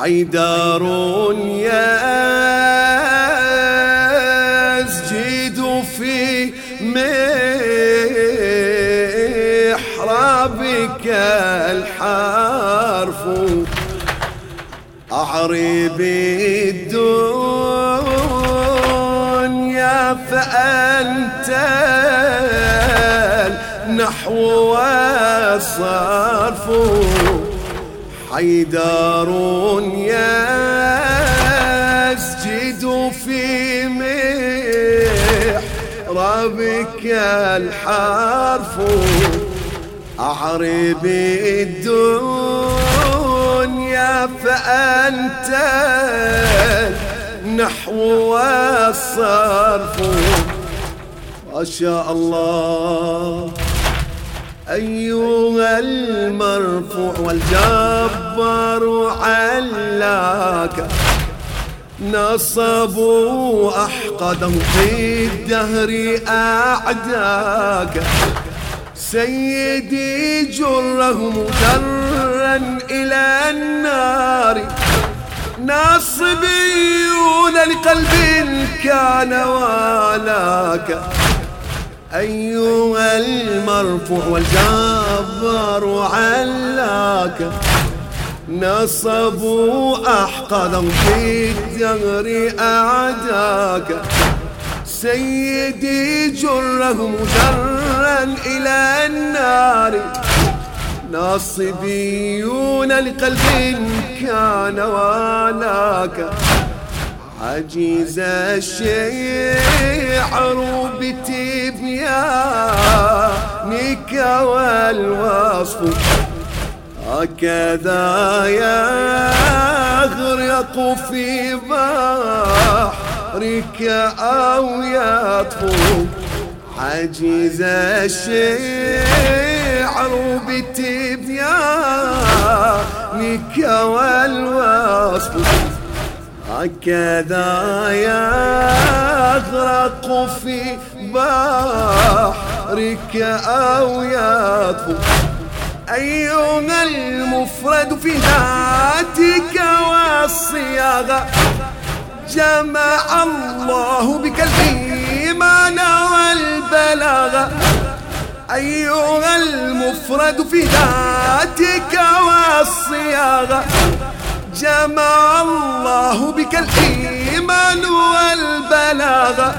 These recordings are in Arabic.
حيدر يسجد في محرابك الحرف. أعرب الدنيا فأنت النحو والصرف. حيدر يسجد في محرابك الحرف. أعرب الدنيا فأنت نحو والصرف. ما شاء الله. أيها المرفوع والجبار علاك. نصبوا أحقده في الدهر أعداك. سيدي جره جرا إلى النار. ناصبيون لقلب كان والاك. أيها المرفوع والجبار علاك نصبوا أحقادا في الدهر أعداك سيدي جره جرا إلى النار ناصبيون لقلب كان والاك عجيز الشعر بتبيانك والوصف. هكذا يغرق في بحرك أو يطفو. عجيز الشعر بتبيانك والوصف. هكذا يغرق في بحرك أو يطفو أيها المفرد في ذاتك والصياغة؟ جمع الله بك الإيمان والبلاغة. أيها المفرد في ذاتك والصياغة؟ جمع الله بك الإيمان والبلاغة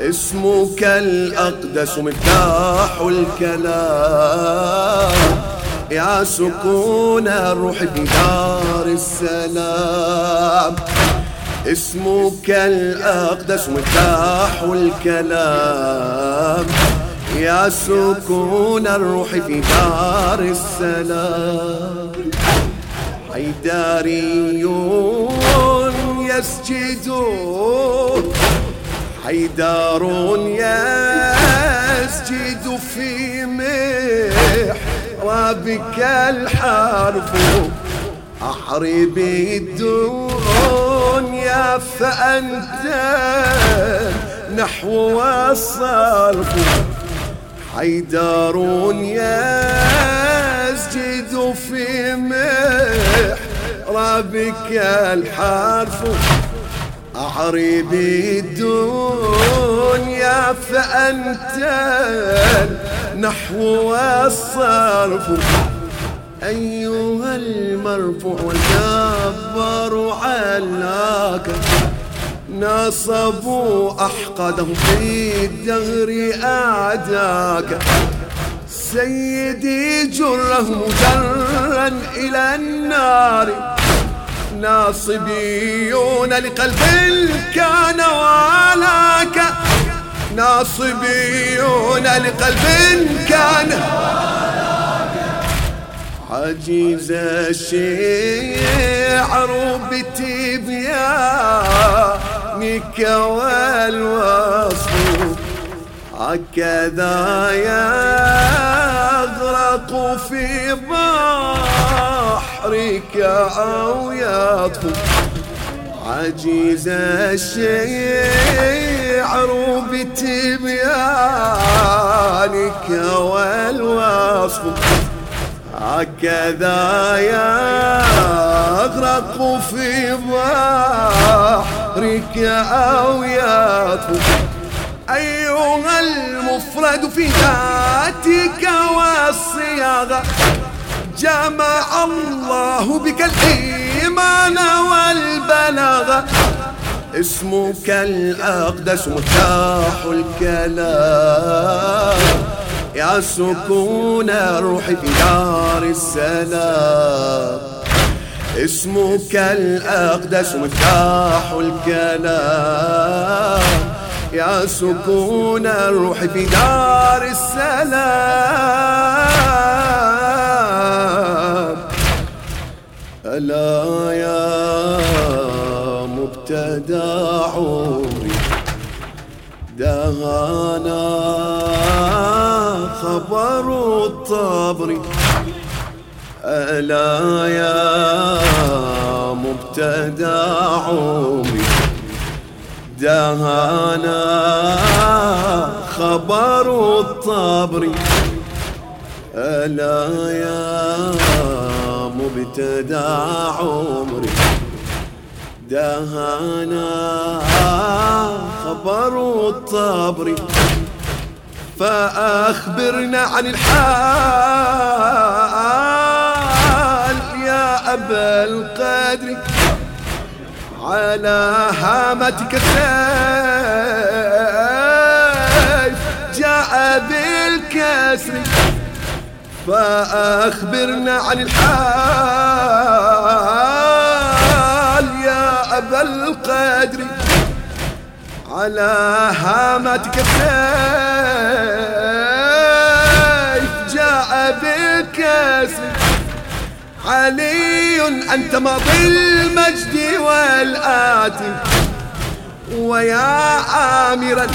اسمك الأقدس مفتاح الكلام. يا سكون الروح في دار السلام. اسمك الأقدس مفتاح الكلام. يا سكون الروح في دار السلام. حيداري يسجد حيدار يسجد في محرابك الحرف أحرب الدنيا فأنت نحو الصرف حيدار يسجد في محرابك الحرف. أعرب الدنيا فأنت نحو والصرف. أيها المرفوع والجبار علاك. نصبوا أحقده في الدهر أعداك. سيدي جره مجرا إلى النار. ناصبيون لقلب كان والاك. ناصبيون لقلب كان عجيز الشعر بتبيانك والوصف هكذا يغرق في بحرك أو يطفو. عجيز الشعر بتبيانك والوصف. هكذا يغرق في ظهرك أو يطفو. أيها المفرد في ذاتك والصياغة جمع الله بك الإيمان والبلاغة اسمك الأقدس مفتاح الكلام. يا سكون الروح في دار السلام. اسمك الأقدس مفتاح الكلام. يا سكون الروح في دار السلام. ألا يا مبتدى عمري دهانا خبر الطبر. ألا يا مبتدى عمري دهانا خبر الطبر. ألا يا مبتدى عمري. دهانا خبر الطبر. فأخبرنا عن الحال يا أبا القدر. على هامتك السيف. جاء بالكسر فأخبرنا عن الحال. يا أبا القدر على هامتك السيف. جاء بالكسر. علي أنت ماضي المجد. والآتي ويا آمرا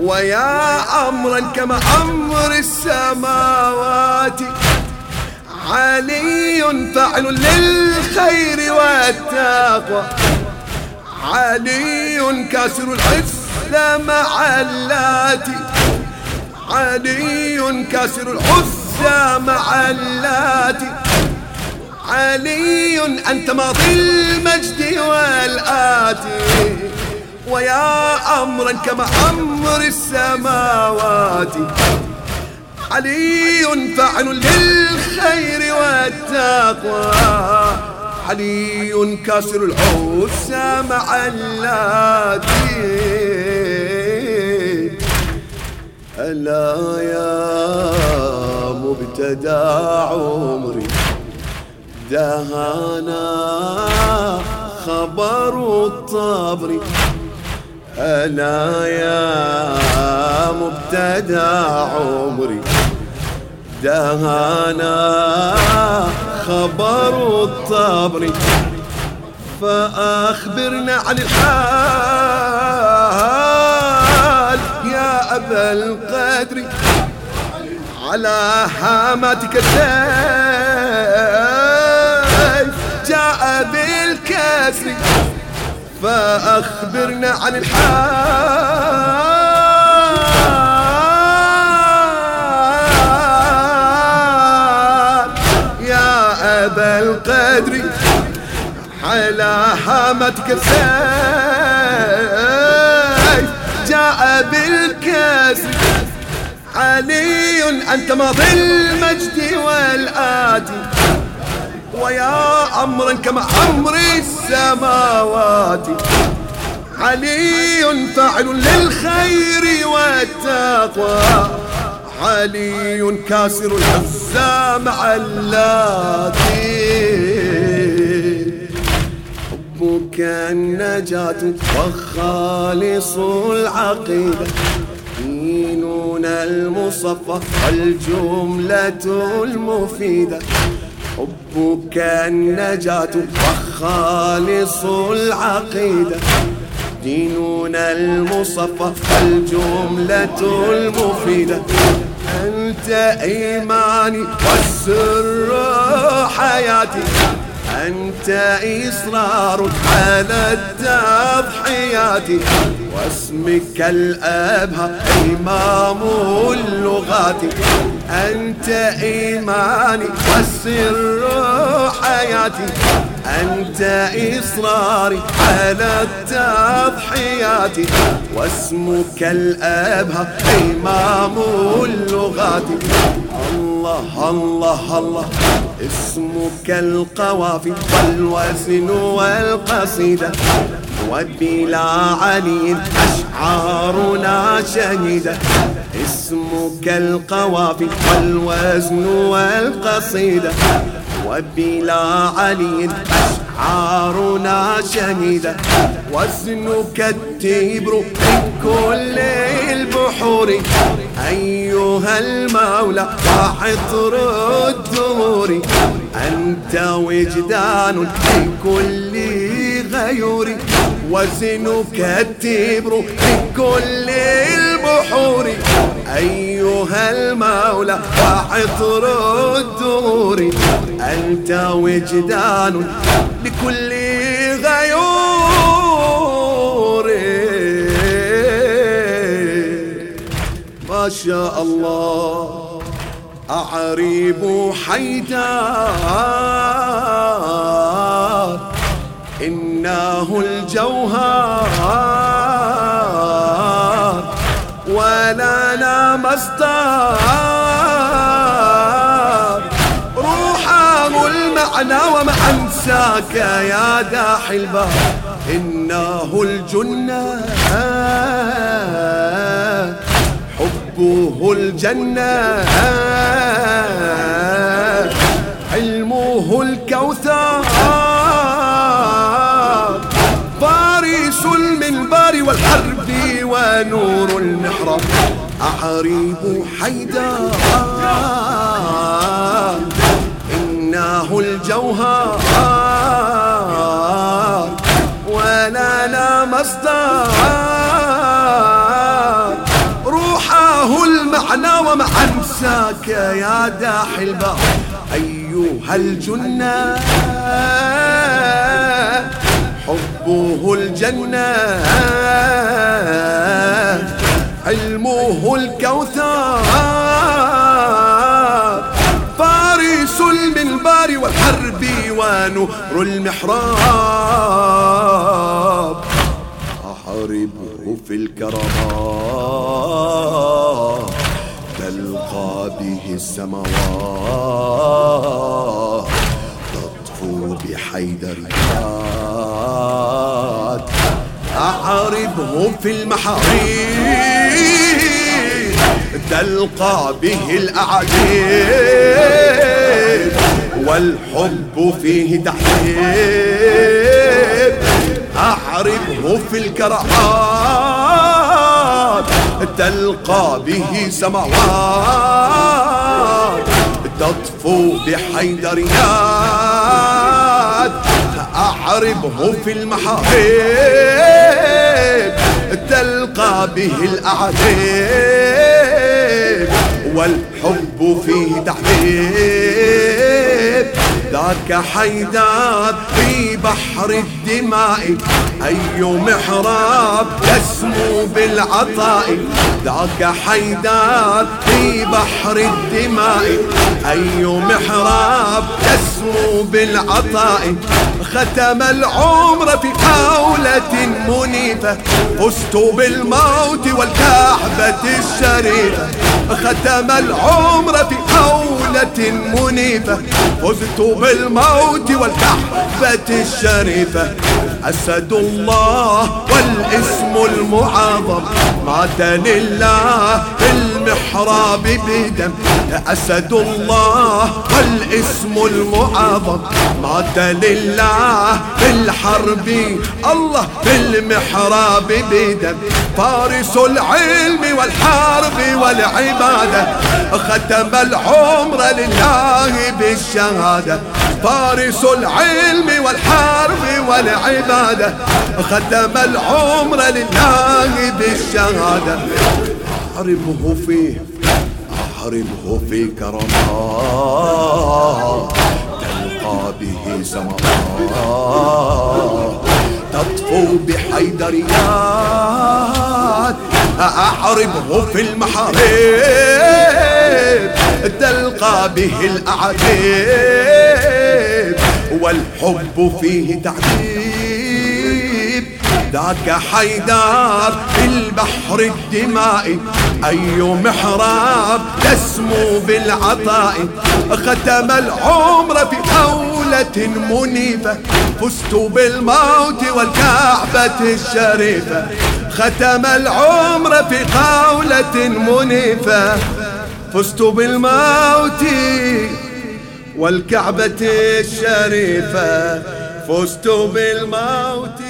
ويا أمرا كما أمر السماوات. علي فاعل للخير والتقوى. علي كاسر العز مع اللاتي علي كاسر العز مع اللاتي علي أنت ماضي المجد والآتي. ويا أمرا كما أمر السماوات. علي فاعل للخير والتقوى. علي كاسر العوس مع اللاتي. ألا يا مبتدى عمري. دهانا خبر الطبر. ألا يا مبتدى عمري. دهانا خبر الطبر. فأخبرنا عن الحال يا أبا القدر. على حاماتك السيف بالكسر فأخبرنا عن الحال. يا أبا القدر على حامتك السيف. جاء بالكسر علي أنت ماضي المجد والآتي ويا أمرا كما أمر السماوات. علي فاعل للخير والتقوى. علي كاسر العزى مع حبك النجاة وخالص العقيدة. ديننا المصفى الجملة المفيدة. حبك النجاة وخالص العقيدة. ديننا المصفى الجملة المفيدة. أنت إيماني والسر حياتي. أنت إصرار على التضحيات واسمك الأبهى إمام اللغات. أنت إيماني والسر حياتي. أنت إصراري على التضحيات. واسمك الأبهى إمام اللغات. الله الله الله. اسمك القوافي والوزن والقصيدة وبلا علي أشعارنا شهيدة. اسمك القوافي والوزن والقصيدة وبلا علي أشعارنا شهيدة وزنك التبر من كل البحور. أيها المولى وعطر الدهور. أنت وجدان في كل غيور. وزنك التبر في كل البحور. أيها المولى وعطر الدهور أنت وجدان لكل غيور. ما شاء الله أعريب حيدار إنه الجوهر ولنا مصدر. المعنى وما أنساك يا داحي الباب إنه الجنة. حبه الجنة. علمه الكوثر. فارس المنبر والحرب ونور المحراب أعريب حيدر. الجوهر ولنا مصدر. روحه المعنى وما أنساك يا داحي الباب أيها الجنة حبه الجنة علمه الكوثر. ونور المحراب. أحاربه في الكرامات تلقى به السماوات تطفو بحيدريات أحاربه في المحاريب. تلقى به الأعاجيب والحب فيه تحريب أحاربه في الكرامات تلقى به سماوات تطفو بحيدريات. أحاربه في المحارب تلقى به الأعداء والحب فيه تحبيب. ذاك حيدر في بحر الدماء. أي محراب يسمو بالعطاء. ذاك حيدر في بحر الدماء. أي محراب يسمو بالعطاء. ختم العمر في حولة منيفة. فزت بالموت والكعبة الشريفة. ختم العمر في حولة منيفة. فزت بالموت والكعبة الشريفة. أسد الله والاسم المعظم. مات لله في المحراب بدم. أسد الله والاسم المعظم. مات لله في الحرب الله في المحراب بدم. فارس العلم والحرب والعبادة. ختم العمر لله بالشهادة. فارس العلم والحرب والعبادة ختم العمر لله بالشهادة. أحربه فيه أحربه في كرامات تلقى به سماوات تطفو بحيدريات. أعربه في المحارب تلقى به الأعاجيب والحب فيه تعذيب. ذاك حيدار في البحر الدمائي أي محراب تسمو بالعطاء. ختم العمر في قولة منيفة فزت بالموت والكعبة الشريفة. ختم العمر في قولة منيفة فزت بالموت والكعبة الشريفة فزت بالموت